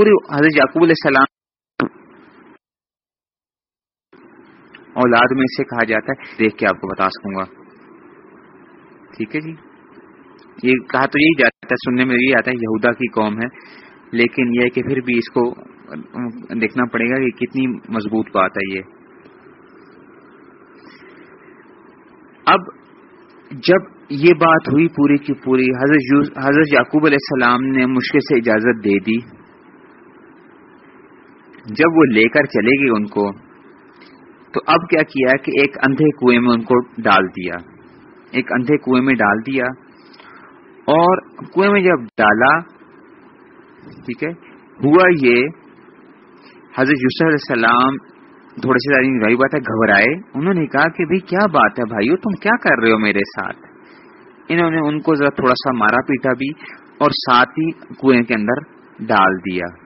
پورے حضرت یعقوب علیہ السلام اولاد میں سے کہا جاتا ہے، دیکھ کے آپ کو بتا سکوں گا۔ ٹھیک ہے جی؟ یہ کہا تو یہی جاتا ہے، سننے میں یہی آتا ہے، یہودا کی قوم ہے۔ لیکن یہ کہ پھر بھی اس کو دیکھنا پڑے گا کہ کتنی مضبوط بات ہے یہ۔ اب جب یہ بات ہوئی پوری کی پوری، حضرت حضرت یعقوب علیہ السلام نے مشکل سے اجازت دے دی۔ جب وہ لے کر چلے گی ان کو، تو اب کیا کیا کہ ایک اندھے کنویں میں ان کو ڈال دیا۔ ایک اندھے کنویں میں ڈال دیا اور کنویں میں جب ڈالا، ٹھیک ہے، ہوا یہ، حضرت یوسف علیہ السلام تھوڑے سے زیادہ بات ہے، گھبرائے۔ انہوں نے کہا کہ بھائی، کیا بات ہے بھائیو، تم کیا کر رہے ہو میرے ساتھ؟ انہوں نے ان کو ذرا تھوڑا سا مارا پیٹا بھی اور ساتھ ہی کنویں کے اندر ڈال دیا۔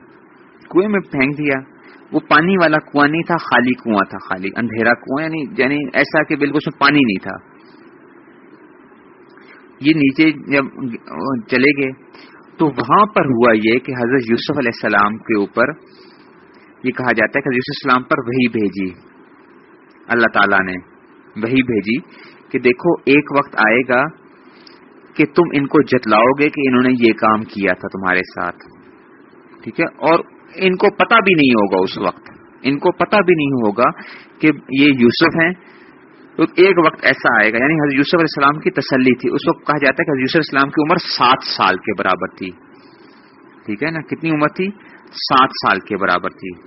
کنویں میں پھینک دیا۔ وہ پانی والا کنواں نہیں تھا، خالی کنواں تھا، خالی اندھیرا کنواں یعنی یعنی ایسا کہ بالکل اس میں پانی نہیں تھا۔ یہ نیچے جب چلے گئے، تو وہاں پر ہوا یہ کہ حضرت یوسف علیہ السلام کے اوپر یہ کہا جاتا ہے کہ یوسف السلام پر وہی بھیجی۔ اللہ تعالی نے وہی بھیجی کہ دیکھو، ایک وقت آئے گا کہ تم ان کو جتلاؤ گے کہ انہوں نے یہ کام کیا تھا تمہارے ساتھ۔ ٹھیک ہے؟ اور ان کو پتا بھی نہیں ہوگا اس وقت۔ ان کو پتا بھی نہیں ہوگا کہ یہ یوسف ہیں۔ تو ایک وقت ایسا آئے گا یعنی حضرت یوسف علیہ السلام کی تسلی تھی۔ اس وقت کہا جاتا ہے کہ حضرت یوسف علیہ السلام کی عمر سات سال کے برابر تھی۔ ٹھیک ہے نا؟ کتنی عمر تھی؟ سات سال کے برابر تھی۔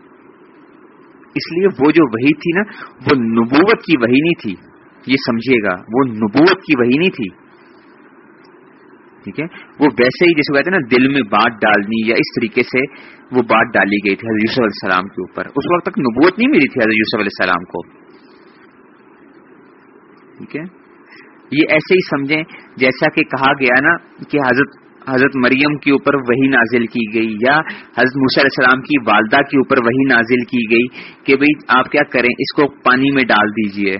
اس لیے وہ جو وہی تھی نا، وہ نبوت کی وہی نہیں تھی۔ یہ سمجھیے گا، وہ نبوت کی وہی نہیں تھی۔ ٹھیک ہے؟ وہ ویسے ہی جیسے کہتے ہیں نا، دل میں بات ڈالنی یا اس طریقے سے وہ بات ڈالی گئی تھی حضرت یوسف علیہ السلام کے اوپر۔ اس وقت تک نبوت نہیں ملی تھی حضرت یوسف علیہ السلام کو۔ ٹھیک ہے؟ یہ ایسے ہی سمجھیں، جیسا کہ کہا گیا نا کہ حضرت حضرت مریم کے اوپر وہی نازل کی گئی یا حضرت موسیٰ علیہ السلام کی والدہ کے اوپر وہی نازل کی گئی کہ بھئی آپ کیا کریں، اس کو پانی میں ڈال دیجیے۔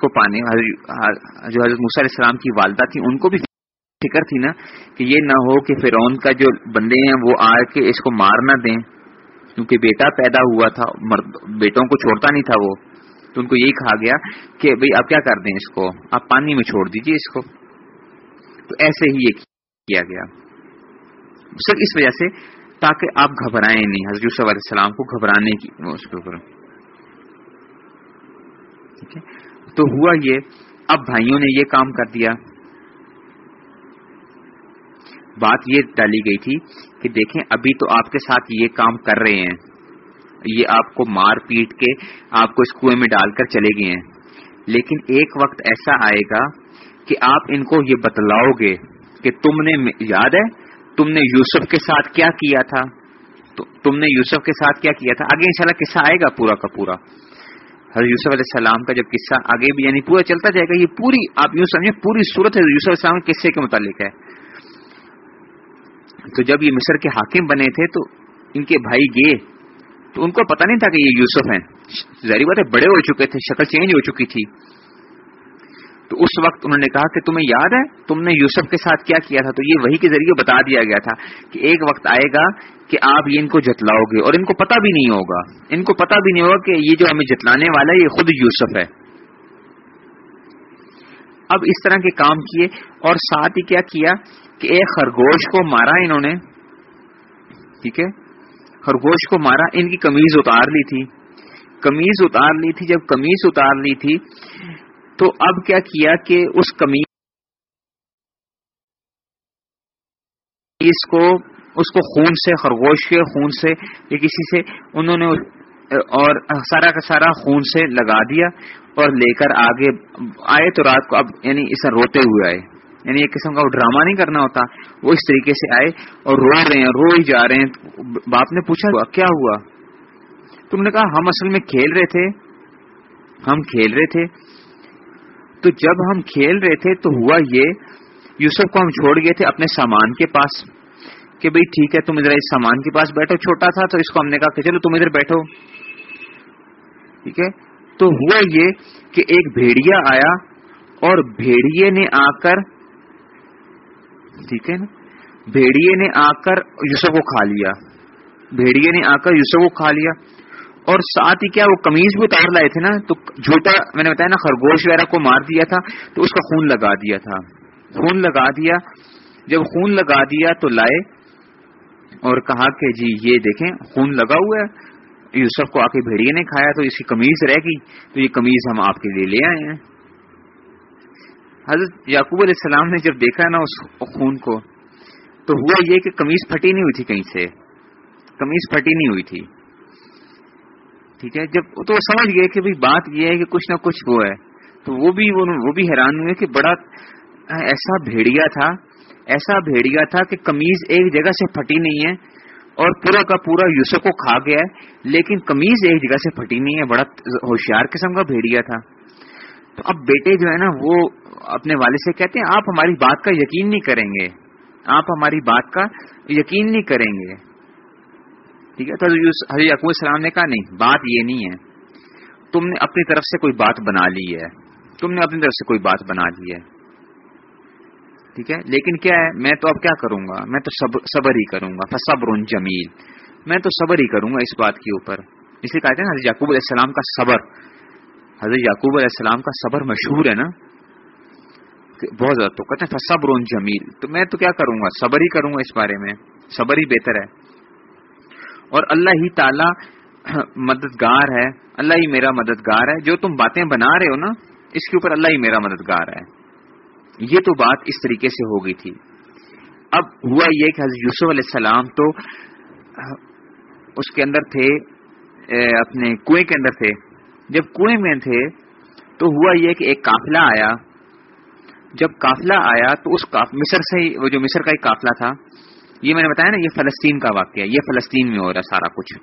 کو پانی جو حضرت موسیٰ علیہ السلام کی والدہ تھی ان کو بھی فکر تھی نا کہ یہ نہ ہو کہ فرعون کا جو بندے ہیں وہ آ کے اس کو مار نہ دیں، کیونکہ بیٹا پیدا ہوا تھا بیٹوں کو چھوڑتا نہیں تھا وہ۔ تو ان کو یہی کہا گیا کہ بھئی آپ کیا کر دیں اس کو؟ آپ پانی میں چھوڑ دیجیے اس کو۔ تو ایسے ہی یہ کیا گیا۔ صرف اس وجہ سے تاکہ آپ گھبرائیں نہیں، حضرت یوسف علیہ السلام کو گھبرانے کی اس کے اوپر۔ ٹھیک ہے؟ تو ہوا یہ، اب بھائیوں نے یہ کام کر دیا۔ بات یہ ڈالی گئی تھی کہ دیکھیں ابھی تو آپ کے ساتھ یہ کام کر رہے ہیں۔ یہ آپ کو مار پیٹ کے آپ کو اس کنویں میں ڈال کر چلے گئے ہیں۔ لیکن ایک وقت ایسا آئے گا کہ آپ ان کو یہ بتلاؤ گے کہ تم نے یاد ہے؟ تم نے یوسف کے ساتھ کیا کیا تھا؟ تم نے یوسف کے ساتھ کیا کیا تھا؟ آگے انشاءاللہ قصہ آئے گا پورا کا پورا۔ حضرت یوسف علیہ السلام کا جب قصہ آگے بھی یعنی پورا چلتا جائے گا، یہ پوری آپ یوں سمجھیں، پوری صورت یوسف علیہ السلام کے قصے کے متعلق ہے۔ تو جب یہ مصر کے حاکم بنے تھے تو ان کے بھائی گئے تو ان کو پتا نہیں تھا کہ یہ یوسف ہیں۔ ظاہری بات ہے، بڑے ہو چکے تھے، شکل چینج ہو چکی تھی۔ تو اس وقت انہوں نے کہا کہ تمہیں یاد ہے، تم نے یوسف کے ساتھ کیا کیا تھا؟ تو یہ وہی کے ذریعے بتا دیا گیا تھا کہ ایک وقت آئے گا کہ آپ یہ ان کو جتلاؤ گے، اور ان کو پتا بھی نہیں ہوگا۔ ان کو پتا بھی نہیں ہوگا کہ یہ جو ہمیں جتلانے والا ہے، یہ خود یوسف ہے۔ اب اس طرح کے کام کیے اور ساتھ ہی کیا کیا کہ ایک خرگوش کو مارا انہوں نے، ٹھیک ہے؟ خرگوش کو مارا، ان کی کمیز اتار لی تھی۔ کمیز اتار لی تھی، جب کمیز اتار لی تھی تو اب کیا کیا کہ اس کمی اس کو اس کو خون سے، خرگوش کے خون سے، یا کسی سے، انہوں نے اور سارا کا سارا خون سے لگا دیا۔ اور لے کر آگے آئے تو رات کو اب یعنی اسے روتے ہوئے آئے۔ یعنی ایک قسم کا وہ ڈرامہ نہیں کرنا ہوتا، وہ اس طریقے سے آئے اور رو رہے ہیں، رو ہی جا رہے ہیں۔ باپ نے پوچھا، کیا ہوا؟ تم نے کہا، ہم اصل میں کھیل رہے تھے۔ ہم کھیل رہے تھے۔ تو جب ہم کھیل رہے تھے تو ہوا یہ، یوسف کو ہم چھوڑ گئے تھے اپنے سامان کے پاس کہ بھئی ٹھیک ہے، تم ادھر اس سامان کے پاس بیٹھو۔ چھوٹا تھا تو اس کو ہم نے کہا کہ چلو تم ادھر بیٹھو۔ ٹھیک ہے؟ تو ہوا یہ کہ ایک بھیڑیا آیا اور بھیڑیے نے آ کر، ٹھیک ہے نا؟ بھیڑیے نے آ کر یوسف کو کھا لیا۔ بھیڑیے نے آ کر یوسف کو کھا لیا۔ اور ساتھ ہی کیا وہ کمیز بھی اتار لائے تھے نا؟ تو جھوٹا، میں نے بتایا نا، خرگوش وغیرہ کو مار دیا تھا، تو اس کا خون لگا دیا تھا۔ خون لگا دیا۔ جب خون لگا دیا تو لائے اور کہا کہ جی یہ دیکھیں، خون لگا ہوا ہے۔ یوسف کو آ کے بھیڑیے نے کھایا تو اس کی کمیز رہ گئی۔ تو یہ کمیز ہم آپ کے لیے لے آئے ہیں۔ حضرت یعقوب علیہ السلام نے جب دیکھا نا اس خون کو، تو ہوا یہ کہ کمیز پھٹی نہیں ہوئی تھی کہیں سے۔ کمیز پھٹی نہیں ہوئی تھی۔ ٹھیک ہے؟ جب تو وہ سمجھ گئے کہ بات یہ ہے کہ کچھ نہ کچھ وہ ہے۔ تو وہ بھی وہ بھی حیران ہوئے کہ بڑا ایسا بھیڑیا تھا، ایسا بھیڑیا تھا کہ کمیز ایک جگہ سے پھٹی نہیں ہے۔ اور پورا کا پورا یوسف کو کھا گیا ہے، لیکن کمیز ایک جگہ سے پھٹی نہیں ہے، بڑا ہوشیار قسم کا بھیڑیا تھا۔ تو اب بیٹے جو ہے نا، وہ اپنے والد سے کہتے ہیں، آپ ہماری بات کا یقین نہیں کریں گے۔ آپ ہماری بات کا یقین نہیں کریں گے۔ ٹھیک ہے؟ تو حضرت یقوب السلام نے کہا، نہیں، بات یہ نہیں ہے۔ تم نے اپنی طرف سے کوئی بات بنا لی ہے۔ تم نے اپنی طرف سے کوئی بات بنا لی ہے۔ ٹھیک ہے؟ لیکن کیا ہے؟ میں تو اب کیا کروں گا؟ میں تو صبر ہی کروں گا صبر جمیل۔ میں تو صبر ہی کروں گا اس بات کے اوپر۔ اس لیے کہتے ہیں حضرت یعقوب علیہ السلام کا صبر۔ حضرت یعقوب علیہ السلام کا صبر مشہور ہے نا؟ بہت زیادہ تو کہتے ہیں صبر جمیل۔ تو میں تو کیا کروں گا؟ صبر ہی کروں گا اس بارے میں۔ صبر ہی بہتر ہے۔ اور اللہ ہی تعالی مددگار ہے۔ اللہ ہی میرا مددگار ہے۔ جو تم باتیں بنا رہے ہو نا، اس کے اوپر اللہ ہی میرا مددگار ہے۔ یہ تو بات اس طریقے سے ہو گئی تھی۔ اب ہوا یہ کہ حضرت یوسف علیہ السلام تو، اس کے اندر تھے اپنے کنویں کے اندر تھے۔ جب کنویں میں تھے تو ہوا یہ کہ ایک قافلہ آیا۔ جب قافلہ آیا تو اس مصر سے وہ جو مصر کا ایک قافلہ تھا، یہ میں نے بتایا نا، یہ فلسطین کا واقعہ، یہ فلسطین میں ہو رہا ہے سارا کچھ۔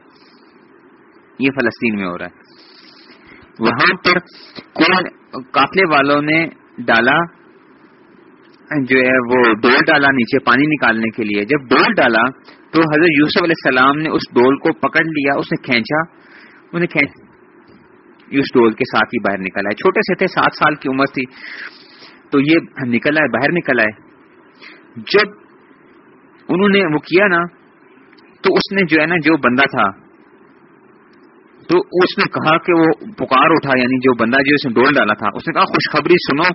یہ فلسطین میں ہو رہا ہے۔ وہاں پر کون قافلے والوں نے ڈالا۔ جو ہے وہ ڈول ڈالا نیچے پانی نکالنے کے لیے۔ جب ڈول ڈالا تو حضرت یوسف علیہ السلام نے اس ڈول کو پکڑ لیا، اس نے کھینچا انہیں کھینچ اس ڈول کے ساتھ ہی باہر نکل آئے چھوٹے سے تھے، سات سال کی عمر تھی۔ تو یہ نکل آئے باہر نکل آئے جب انہوں نے وہ کیا نا، تو اس نے جو ہے نا، جو بندہ تھا، تو اس نے کہا کہ وہ پکار اٹھا یعنی جو بندہ جو اس نے ڈول ڈالا تھا، اس نے کہا، خوشخبری سنو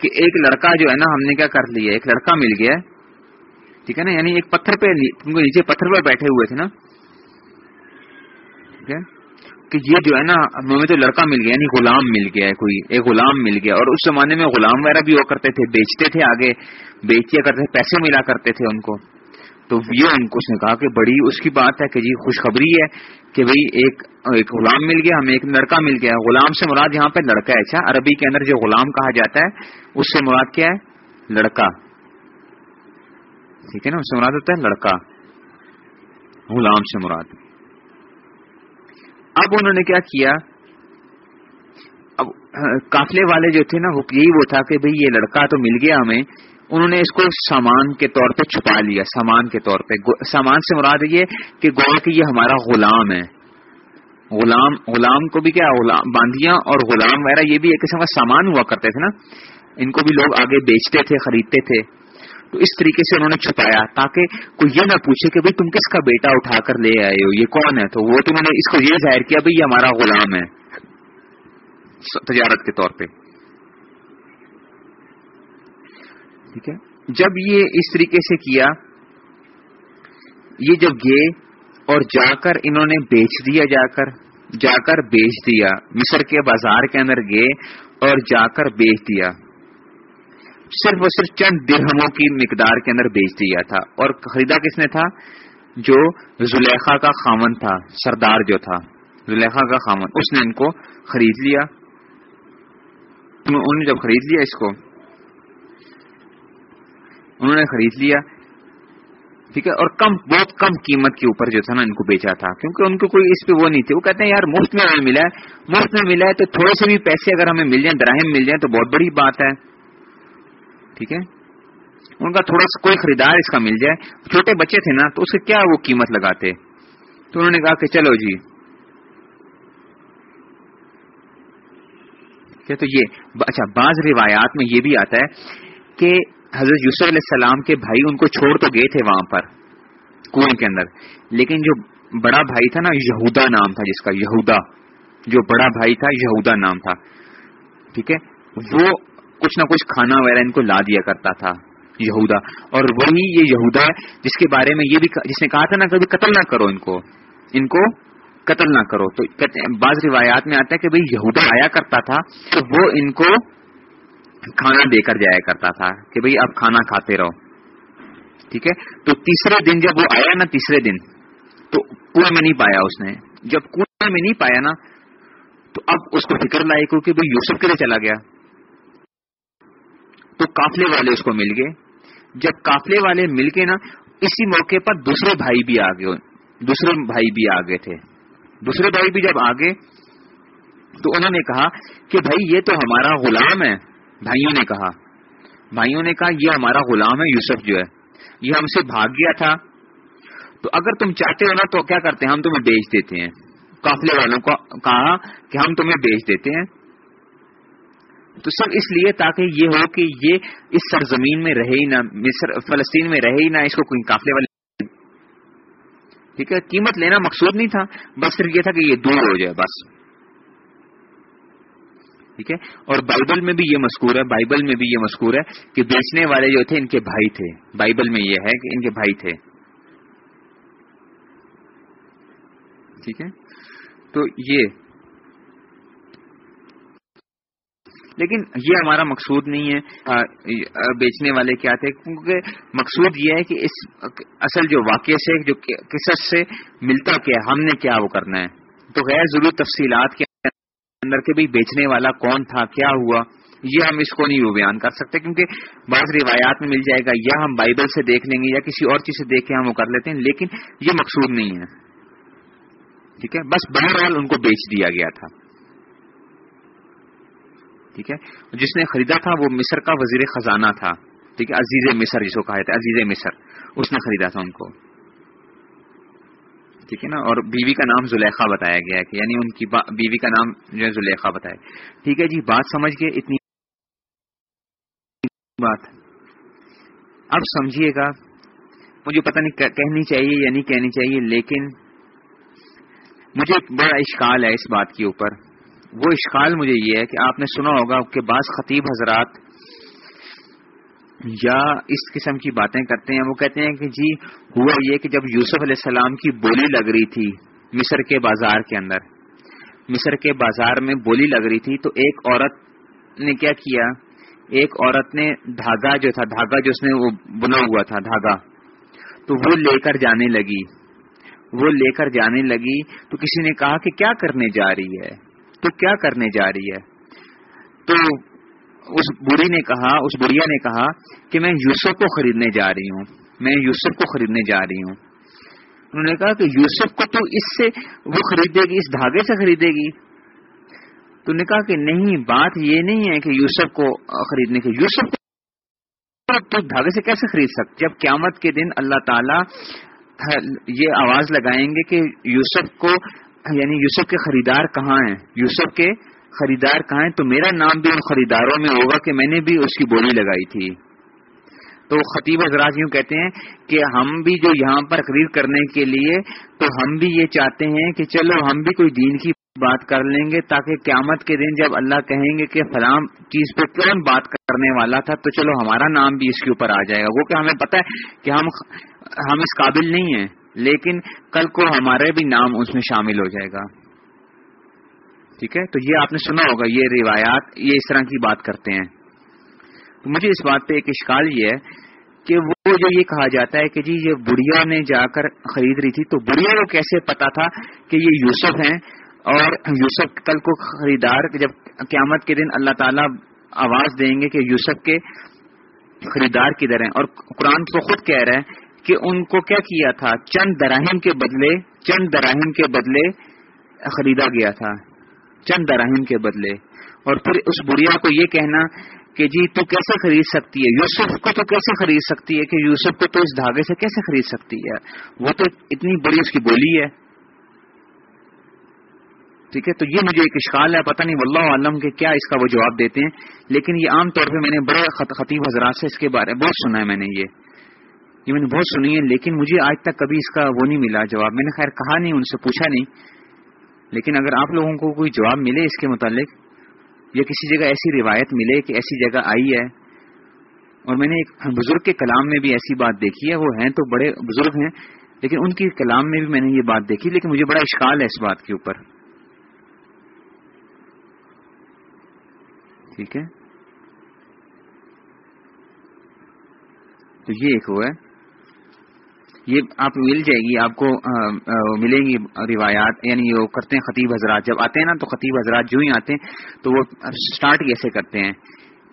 کہ ایک لڑکا جو ہے نا، ہم نے کیا کر لیا، ایک لڑکا مل گیا۔ ٹھیک ہے نا؟ یعنی ایک پتھر پہ نیچے پتھر پہ بیٹھے ہوئے تھے نا۔ ٹھیک ہے؟ کہ یہ جو ہے نا، ہمیں تو لڑکا مل گیا یعنی غلام مل گیا ہے کوئی ایک غلام مل گیا۔ اور اس زمانے میں غلام وغیرہ بھی وہ کرتے تھے، بیچتے تھے آگے، بیچیا کرتے تھے، پیسے ملا کرتے تھے ان کو۔ تو یہ ان کو اس نے کہا کہ بڑی اس کی بات ہے کہ جی خوشخبری ہے کہ بھئی ایک ایک غلام مل گیا، ہمیں ایک لڑکا مل گیا۔ غلام سے مراد یہاں پہ لڑکا ہے۔ اچھا عربی کے اندر جو غلام کہا جاتا ہے، اس سے مراد کیا ہے؟ لڑکا۔ ٹھیک ہے نا؟ اس سے مراد ہوتا ہے لڑکا۔ غلام سے مراد۔ اب انہوں نے کیا کیا؟ اب قافلے والے جو تھے نا، وہ یہی وہ تھا کہ بھئی یہ لڑکا تو مل گیا ہمیں۔ انہوں نے اس کو سامان کے طور پہ چھپا لیا، سامان کے طور پہ۔ سامان سے مراد یہ کہ گویا کہ یہ ہمارا غلام ہے۔ غلام غلام کو بھی کیا؟ غلام باندیاں اور غلام وغیرہ، یہ بھی ایک قسم کا سامان ہوا کرتے تھے نا۔ ان کو بھی لوگ آگے بیچتے تھے، خریدتے تھے۔ تو اس طریقے سے انہوں نے چھپایا تاکہ کوئی یہ نہ پوچھے کہ بھائی تم کس کا بیٹا اٹھا کر لے آئے ہو؟ یہ کون ہے؟ تو وہ تو انہوں نے اس کو یہ ظاہر کیا، بھائی یہ ہمارا غلام ہے۔ تجارت کے طور پہ۔ ٹھیک ہے؟ جب یہ اس طریقے سے کیا، یہ جب گئے اور جا کر انہوں نے بیچ دیا جا کر جا کر بیچ دیا، مصر کے بازار کے اندر گئے اور جا کر بیچ دیا، صرف اور صرف چند درہموں کی مقدار کے اندر بیچ دیا تھا۔ اور خریدا کس نے تھا؟ جو زلیخا کا خامن تھا، سردار جو تھا، زلیخا کا خامن اس نے ان کو خرید لیا۔ انہوں نے جب خرید لیا اس کو انہوں نے خرید لیا۔ ٹھیک ہے؟ اور کم، بہت کم قیمت کے اوپر جو تھا نا، ان کو بیچا تھا۔ کیونکہ ان کو کوئی اس پہ وہ نہیں تھی۔ وہ کہتے ہیں، یار، مفت میں ہمیں ملا ہے۔ مفت میں ملا ہے تو تھوڑے سے بھی پیسے اگر ہمیں مل جائیں، دراہم مل جائیں، تو بہت بڑی بات ہے۔ ٹھیک ہے؟ ان کا تھوڑا سا کوئی خریدار اس کا مل جائے۔ چھوٹے بچے تھے نا، تو اس کیا وہ قیمت لگاتے؟ تو انہوں نے کہا کہ چلو جی۔ تو یہ اچھا بعض روایات میں یہ بھی آتا ہے کہ حضرت یوسف علیہ السلام کے بھائی ان کو چھوڑ تو گئے تھے وہاں پر، کنویں کے اندر۔ لیکن جو بڑا بھائی تھا نا، یہودا نام تھا جس کا، یہودا۔ جو بڑا بھائی تھا، یہودا نام تھا۔ ٹھیک ہے؟ وہ کچھ نہ کچھ کھانا وغیرہ ان کو لا دیا کرتا تھا، یہودا۔ اور وہی یہ یہودا ہے جس کے بارے میں یہ بھی جس نے کہا تھا نا، کبھی قتل نہ کرو ان کو۔ ان کو قتل نہ کرو۔ تو بعض روایات میں آتا ہے کہ بھائی یہودا آیا کرتا تھا، تو وہ ان کو کھانا دے کر جایا کرتا تھا کہ بھئی آپ کھانا کھاتے رہو۔ ٹھیک ہے؟ تو تیسرے دن جب وہ آیا نا تیسرے دن، تو کنویں میں نہیں پایا اس نے۔ جب کنویں میں نہیں پایا نا، تو اب اس کو فکر لائی کیونکہ بھائی یوسف کے لیے چلا گیا۔ تو کافلے والے اس کو مل گئے۔ جب کافلے والے مل کے نا، اسی موقع پر دوسرے بھائی بھی آ گئے دوسرے بھائی بھی آ گئے تھے۔ دوسرے بھائی بھی جب آگے تو انہوں نے کہا کہ بھائی یہ تو ہمارا غلام ہے۔ بھائیوں نے کہا، بھائیوں نے کہا، یہ ہمارا غلام ہے یوسف جو ہے، یہ ہم سے بھاگ گیا تھا۔ تو اگر تم چاہتے ہو نا تو کیا کرتے ہیں؟ ہم تمہیں بیچ دیتے ہیں۔ قافلے والوں کو کہا کہ ہم تمہیں بیچ دیتے ہیں۔ تو سب اس لیے تاکہ یہ ہو کہ یہ اس سرزمین میں رہے ہی نہ، مصر، فلسطین میں رہے ہی نہ، اس کو کوئی قافلے والے ٹھیک ہے؟ قیمت لینا مقصود نہیں تھا، بس صرف یہ تھا کہ یہ دور ہو جائے، بس۔ ٹھیک ہے؟ اور بائبل میں بھی یہ مذکور ہے، بائبل میں بھی یہ مذکور ہے کہ بیچنے والے جو تھے ان کے بھائی تھے۔ بائبل میں یہ ہے کہ ان کے بھائی تھے۔ ٹھیک ہے؟ تو یہ۔ لیکن یہ ہمارا مقصود نہیں ہے بیچنے والے کیا تھے؟ کیونکہ مقصود یہ ہے کہ اس اصل جو واقعے سے، جو قصص سے ملتا کیا ہم نے کیا وہ کرنا ہے۔ تو غیر ضرور تفصیلات کے اندر کے بھی بیچنے والا کون تھا، کیا ہوا، یہ ہم اس کو نہیں وہ بیان کر سکتے کیونکہ بعض روایات میں مل جائے گا، یا ہم بائبل سے دیکھ لیں گے یا کسی اور چیز سے دیکھ کے ہم وہ کر لیتے ہیں، لیکن یہ مقصود نہیں ہے۔ ٹھیک ہے؟ بس بہرحال ان کو بیچ دیا گیا تھا۔ ٹھیک ہے؟ جس نے خریدا تھا وہ مصر کا وزیر خزانہ تھا۔ ٹھیک ہے؟ عزیز مصر جس کو کہا جاتا ہے، عزیز مصر، اس نے خریدا تھا ان کو۔ ٹھیک ہے نا؟ اور بیوی کا نام زلیخا بتایا گیا کہ یعنی ان کی بیوی کا نام جو ہے زلیخا بتایا ٹھیک ہے جی بات سمجھ کے اتنی بات۔ اب سمجھیے گا، مجھے پتہ نہیں کہنی چاہیے یا نہیں کہنی چاہیے، لیکن مجھے بڑا اشکال ہے اس بات کے اوپر۔ وہ اشکال مجھے یہ ہے کہ آپ نے سنا ہوگا کہ بعض خطیب حضرات یا اس قسم کی باتیں کرتے ہیں، وہ کہتے ہیں کہ جی ہوا یہ کہ جب یوسف علیہ السلام کی بولی لگ رہی تھی مصر کے بازار کے اندر، مصر کے بازار میں بولی لگ رہی تھی، تو ایک عورت نے کیا کیا؟ ایک عورت نے دھاگا جو تھا، دھاگا جو اس نے وہ بنا ہوا تھا، دھاگا، تو وہ لے کر جانے لگی۔ وہ لے کر جانے لگی، تو کسی نے کہا کہ کیا کرنے جا رہی ہے؟ تو کیا کرنے جا رہی ہے؟ تو اس بڑی نے کہا، اس بڑھیا نے کہا کہ میں یوسف کو خریدنے جا رہی ہوں۔ میں یوسف کو خریدنے جا رہی ہوں۔ انہوں نے کہا کہ یوسف کو تو اس سے وہ خریدے گی، اس دھاگے سے خریدے گی۔ تو نے کہا کہ نہیں، بات یہ نہیں ہے کہ یوسف کو خریدنے کی یوسف کو تو دھاگے سے کیسے خرید سکتے جب قیامت کے دن اللہ تعالی یہ آواز لگائیں گے کہ یوسف کو یعنی یوسف کے خریدار کہاں ہیں؟ یوسف کے خریدار کہاں ہیں تو میرا نام بھی ان خریداروں میں ہوگا کہ میں نے بھی اس کی بولی لگائی تھی۔ تو خطیب حضرات یوں کہتے ہیں کہ ہم بھی جو یہاں پر خرید کرنے کے لیے، تو ہم بھی یہ چاہتے ہیں کہ چلو ہم بھی کوئی دین کی بات کر لیں گے تاکہ قیامت کے دن جب اللہ کہیں گے کہ فلاں چیز پہ کون بات کرنے والا تھا، تو چلو ہمارا نام بھی اس کے اوپر آ جائے گا۔ وہ کہ ہمیں پتہ ہے کہ ہم ہم اس قابل نہیں ہیں، لیکن کل کو ہمارے بھی نام اس میں شامل ہو جائے گا۔ ٹھیک ہے؟ تو یہ آپ نے سنا ہوگا، یہ روایات، یہ اس طرح کی بات کرتے ہیں۔ تو مجھے اس بات پہ ایک اشکال یہ ہے کہ وہ جو یہ کہا جاتا ہے کہ جی یہ بڑھیا نے جا کر خرید رہی تھی، تو بڑھیا کو کیسے پتا تھا کہ یہ یوسف ہیں؟ اور یوسف کل کو خریدار، جب قیامت کے دن اللہ تعالی آواز دیں گے کہ یوسف کے خریدار کدھر ہیں؟ اور قرآن کو خود کہہ رہے ہیں کہ ان کو کیا کیا تھا؟ چند دراہم کے بدلے، چند دراہم کے بدلے خریدا گیا تھا۔ چند دراہم کے بدلے۔ اور پھر اس بڑھیا کو یہ کہنا کہ جی تو کیسے خرید سکتی ہے؟ یوسف کو تو کیسے خرید سکتی ہے کہ یوسف کو تو اس دھاگے سے کیسے خرید سکتی ہے؟ وہ تو اتنی بڑی اس کی بولی ہے۔ ٹھیک ہے؟ تو یہ مجھے ایک اشکال ہے، پتہ نہیں، واللہ عالم کے کیا اس کا وہ جواب دیتے ہیں۔ لیکن یہ عام طور پہ میں نے بڑے خطیب حضرات سے اس کے بارے میں بہت سنا ہے میں نے یہ۔ یہ میں نے بہت سنی ہے، لیکن مجھے آج تک کبھی اس کا وہ نہیں ملا جواب۔ میں نے خیر کہا نہیں، ان سے پوچھا نہیں۔ لیکن اگر آپ لوگوں کو کوئی جواب ملے اس کے متعلق، یا کسی جگہ ایسی روایت ملے کہ ایسی جگہ آئی ہے، اور میں نے ایک بزرگ کے کلام میں بھی ایسی بات دیکھی ہے، وہ ہیں تو بڑے بزرگ ہیں، لیکن ان کے کلام میں بھی میں نے یہ بات دیکھی، لیکن مجھے بڑا اشکال ہے اس بات کے اوپر۔ ٹھیک ہے؟ تو یہ ایک ہوا ہے۔ یہ آپ مل جائے گی، آپ کو ملیں گی روایات یعنی وہ کرتے ہیں خطیب حضرات۔ جب آتے ہیں نا تو خطیب حضرات جو ہی آتے ہیں تو وہ اسٹارٹ کیسے کرتے ہیں؟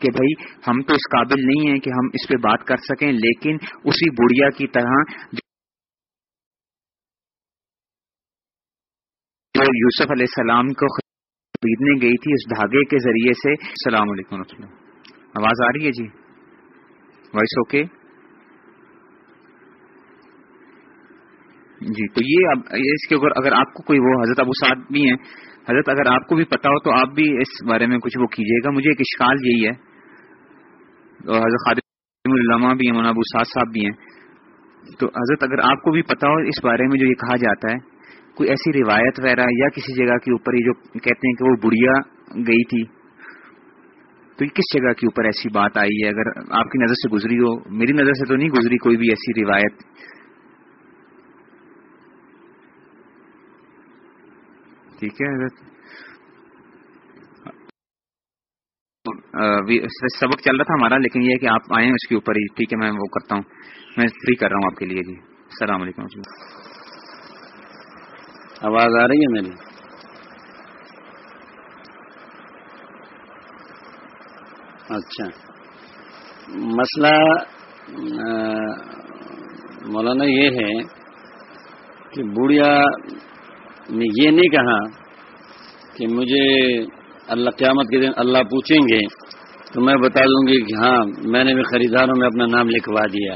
کہ بھائی ہم تو اس قابل نہیں ہیں کہ ہم اس پہ بات کر سکیں، لیکن اسی بڑھیا کی طرح جو یوسف علیہ السلام کو خریدنے گئی تھی، اس دھاگے کے ذریعے سے۔ السلام علیکم رحمۃ اللہ۔ آواز آ رہی ہے جی؟ وائس اوکے جی تو یہ اس کے اوپر اگر آپ کو کوئی وہ حضرت ابو سعد بھی ہیں، حضرت اگر آپ کو بھی پتا ہو تو آپ بھی اس بارے میں کچھ وہ کیجیے گا۔ مجھے ایک اشکال یہی ہے۔ اور حضرت خادم العلماء بھی ہیں، مولانا ابو سعد صاحب بھی ہیں۔ تو حضرت اگر آپ کو بھی پتا ہو اس بارے میں جو یہ کہا جاتا ہے، کوئی ایسی روایت وغیرہ یا کسی جگہ کے اوپر یہ جو کہتے ہیں کہ وہ بڑھیا گئی تھی، تو یہ کس جگہ کے اوپر ایسی بات آئی ہے؟ اگر آپ کی نظر سے گزری ہو، میری نظر سے تو نہیں گزری کوئی بھی ایسی روایت۔ ٹھیک ہے سبق چل رہا تھا ہمارا، لیکن یہ کہ آپ آئے اس کے اوپر ہی، ٹھیک ہے، میں وہ کرتا ہوں۔ میں فری کر رہا ہوں آپ کے لیے جی۔ السلام علیکم آواز آ رہی ہے میری؟ اچھا۔ مسئلہ مولانا یہ ہے کہ بوڑھیا میں یہ نہیں کہا کہ مجھے اللہ قیامت کے دن اللہ پوچھیں گے تو میں بتا دوں گی کہ ہاں میں نے بھی خریداروں میں اپنا نام لکھوا دیا۔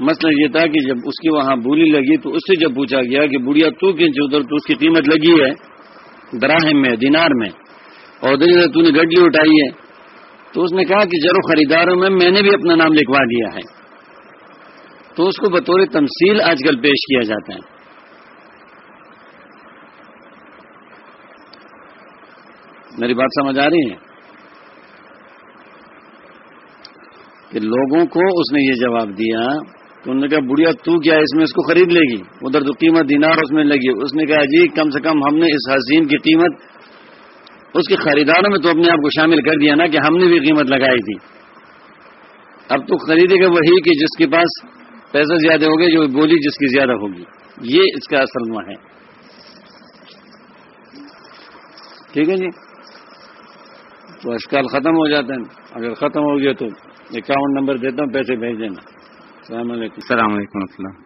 مسئلہ یہ تھا کہ جب اس کی وہاں بولی لگی تو اس سے جب پوچھا گیا کہ بڑھیا، تو ادھر تو اس کی قیمت لگی ہے؟ دراہم میں، دینار میں۔ اور ادھر تو نے گڈی اٹھائی ہے۔ تو اس نے کہا کہ ضرور خریداروں میں میں نے بھی اپنا نام لکھوا دیا ہے۔ تو اس کو بطور تمثیل آج کل پیش کیا جاتا ہے۔ میری بات سمجھ آ رہی ہے کہ لوگوں کو اس نے یہ جواب دیا، تو انہوں نے کہا، بڑھیا، تو کیا اس میں اس کو خرید لے گی؟ ادھر تو قیمت دینار اس میں لگی۔ اس نے کہا جی کم سے کم ہم نے اس حسین کی قیمت، اس کے خریداروں میں تو اپنے آپ کو شامل کر دیا نا کہ ہم نے بھی قیمت لگائی تھی۔ اب تو خریدے گا وہی کہ جس کے پاس پیسے زیادہ ہوگے جو بولی جس کی زیادہ ہوگی۔ یہ اس کا اصل ہے۔ ٹھیک ہے جی؟ تو اشکال ختم ہو جاتا ہے اگر ختم ہو گیا تو اکاؤنٹ نمبر دیتا ہوں، پیسے بھیج دینا۔ السلام علیکم۔ السلام علیکم۔ السلام۔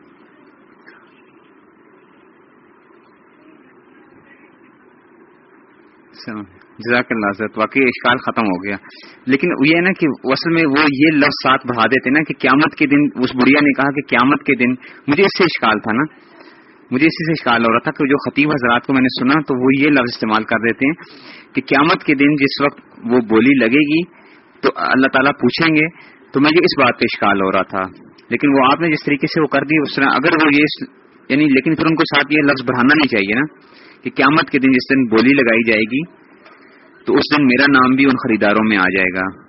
جزاک اللہ حضرت واقعی اشکال ختم ہو گیا۔ لیکن یہ ہے نا کہ اصل میں وہ یہ لفظ ساتھ بڑھا دیتے نا کہ قیامت کے دن اس بڑھیا نے کہا کہ قیامت کے دن مجھے اس سے اشکال تھا نا۔ مجھے اسی سے اشکال ہو رہا تھا کہ جو خطیب حضرات کو میں نے سنا تو وہ یہ لفظ استعمال کر دیتے ہیں کہ قیامت کے دن جس وقت وہ بولی لگے گی تو اللہ تعالیٰ پوچھیں گے، تو مجھے اس بات پہ اشکال ہو رہا تھا۔ لیکن وہ آپ نے جس طریقے سے وہ کر دی، اس طرح اگر وہ یہ یعنی لیکن پھر ان کو ساتھ یہ لفظ بڑھانا نہیں چاہیے نا کہ قیامت کے دن جس دن بولی لگائی جائے گی، تو اس دن میرا نام بھی ان خریداروں میں آ جائے گا۔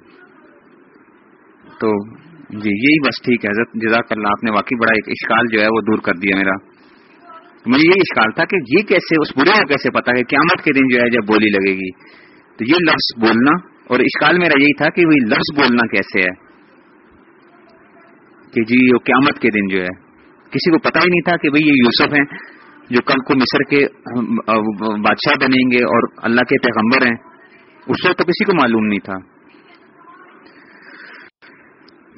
تو جی یہی بس ٹھیک ہے۔ حضرت، جزاک اللہ، آپ نے واقعی بڑا ایک اشکال جو ہے وہ دور کر دیا میرا۔ مجھے یہ اشکال تھا کہ یہ کیسے، اس بڑے کو کیسے پتا کہ قیامت کے دن جو ہے، جب بولی لگے گی، تو یہ لفظ بولنا، اور اشکال میرا یہی تھا کہ وہ لفظ بولنا کیسے ہے؟ کہ جی وہ قیامت کے دن جو ہے، کسی کو پتا ہی نہیں تھا کہ بھئی یہ یوسف ہیں، جو کل کو مصر کے بادشاہ بنیں گے اور اللہ کے پیغمبر ہیں۔ اس وقت تو کسی کو معلوم نہیں تھا۔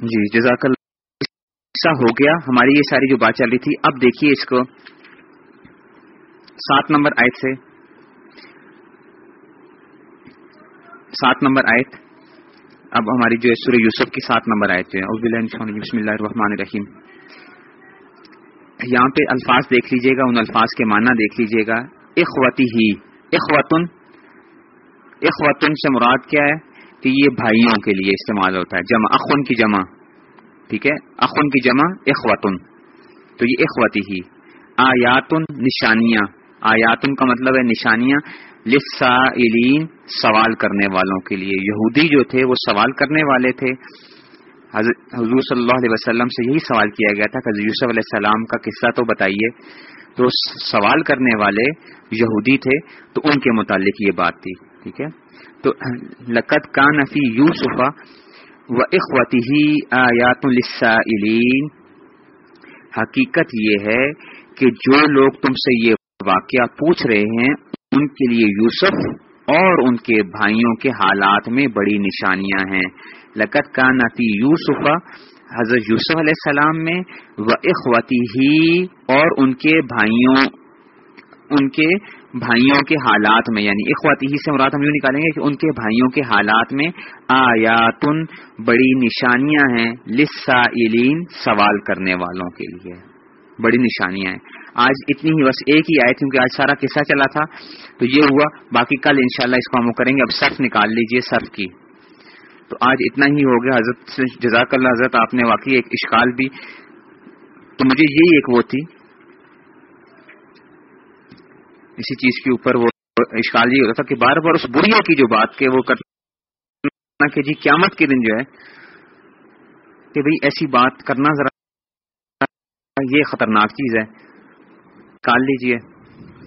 جی جزاک اللہ ہو گیا، ہماری یہ ساری جو بات چل رہی تھی، اب دیکھیے اس کو۔ سات نمبر آیت سے۔ سات نمبر آیت۔ اب ہماری جو سورہ یوسف کی سات نمبر آیت جو ہے۔ بسم اللہ الرحمن الرحیم۔ یہاں پہ الفاظ دیکھ لیجیے گا، ان الفاظ کے معنی دیکھ لیجیے گا۔ اخوتی ہی اخوتن۔ اخوتن سے مراد کیا ہے؟ کہ یہ بھائیوں کے لیے استعمال ہوتا ہے۔ جمع اخن کی جمع۔ ٹھیک ہے؟ اخن کی جمع اخوتن۔ تو یہ اخوتی ہی آیاتن نشانیاں۔ آیاتن کا مطلب ہے نشانیاں لسائلین سوال کرنے والوں کے لیے۔ یہودی جو تھے وہ سوال کرنے والے تھے۔ حضور صلی اللہ علیہ وسلم سے یہی سوال کیا گیا تھا کہ یوسف علیہ السلام کا قصہ تو بتائیے۔ تو سوال کرنے والے یہودی تھے تو ان کے متعلق یہ بات تھی، ٹھیک ہے؟ تو لقت کا نفی یوسفا و اخوتی آیات السائلین حقیقت یہ ہے کہ جو لوگ تم سے یہ واقعہ پوچھ رہے ہیں، ان کے لیے یوسف اور ان کے بھائیوں کے حالات میں بڑی نشانیاں ہیں۔ لقت کا نتی یوسف، حضرت یوسف علیہ السلام میں و اخوتی ہی اور ان کے بھائیوں، ان کے بھائیوں کے حالات میں یعنی اخواتی ہی سے مراد ہم یوں نکالیں گے کہ ان کے بھائیوں کے حالات میں آیاتن بڑی نشانیاں ہیں لسا سوال کرنے والوں کے لیے۔ بڑی نشانیاں ہیں۔ آج اتنی ہی، بس ایک ہی آئے کیونکہ آج سارا قصہ چلا تھا۔ تو یہ ہوا، باقی کل انشاءاللہ اس کو ہم کریں گے۔ اب صرف نکال لیجیے صرف کی۔ تو آج اتنا ہی ہو گیا۔ حضرت جزاک اللہ، حضرت آپ نے واقعی ایک اشکال بھی۔ تو مجھے یہی ایک وہ تھی۔ اسی چیز کے اوپر وہ اشکال یہ ہوتا تھا کہ بار بار اس بڑھیا کی جو بات کہ وہ کرنا کہ جی قیامت کے دن جو ہے کہ بھئی ایسی بات کرنا ذرا یہ خطرناک چیز ہے۔ کال لیجیے۔